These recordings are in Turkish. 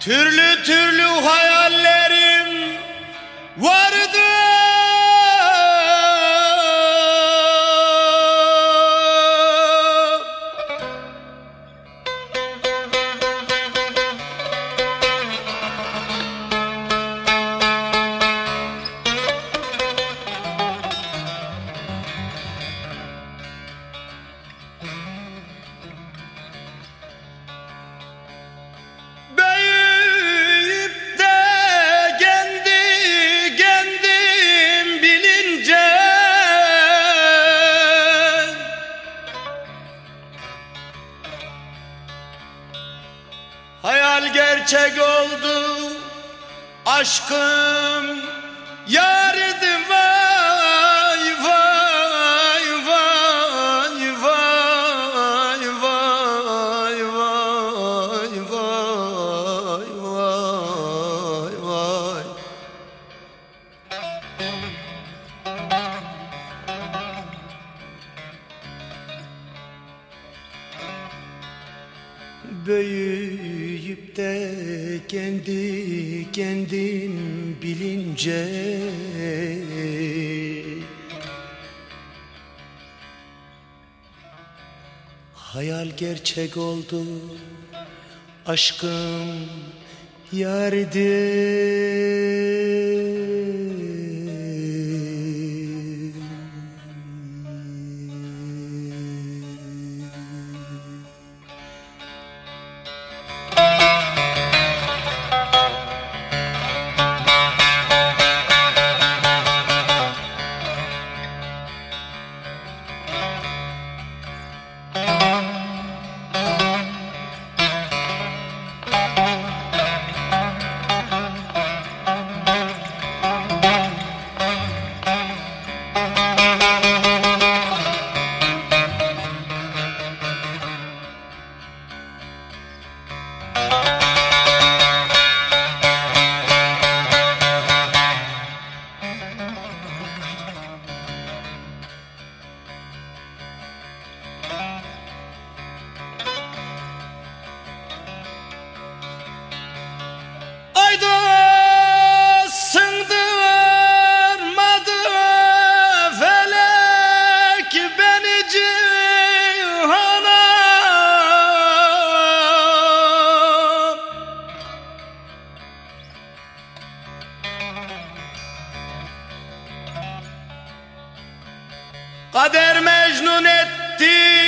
Türlü türlü hayallerim vardı gerçek oldu. Aşkım Büyüyüp de kendi kendim bilince Hayal gerçek oldu aşkım yardım dit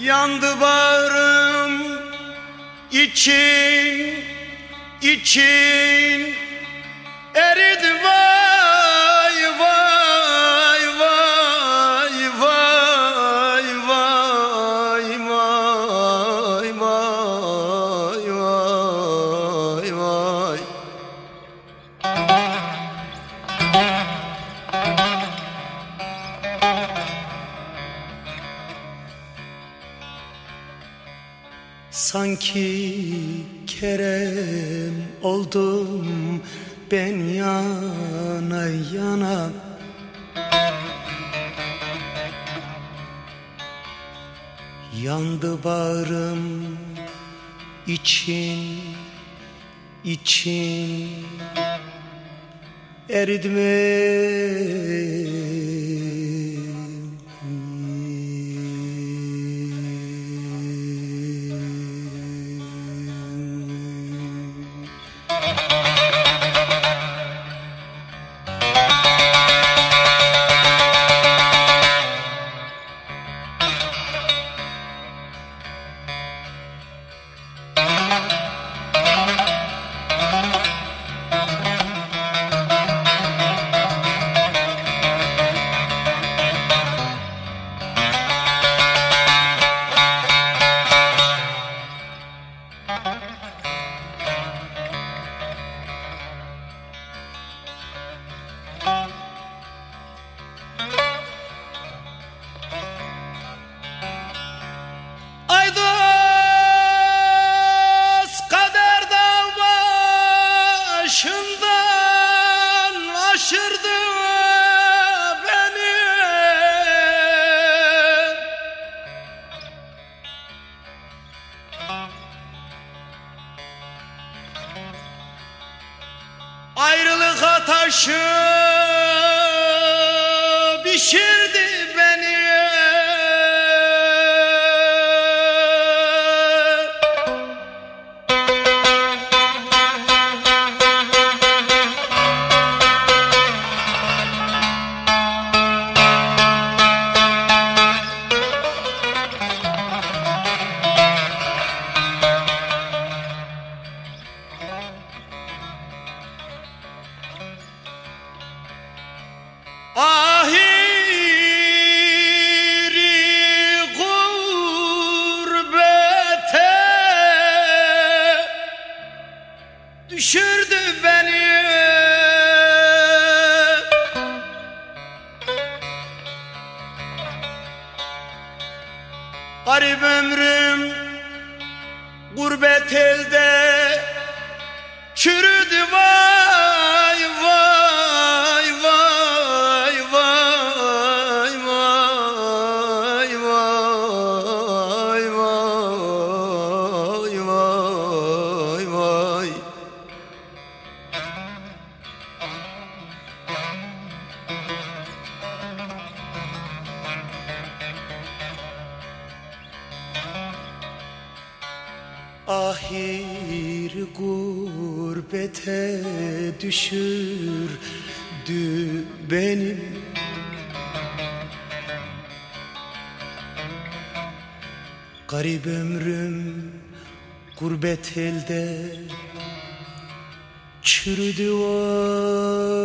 Yandı bağrım için için Sanki Kerem oldum ben yana yana. Yandı bağrım için için. Eridme başı bir şey Garip ömrüm gurbet elde çürüdü vay vay gurbete düşürdü benim Garip ömrüm gurbet elde çürüdü vay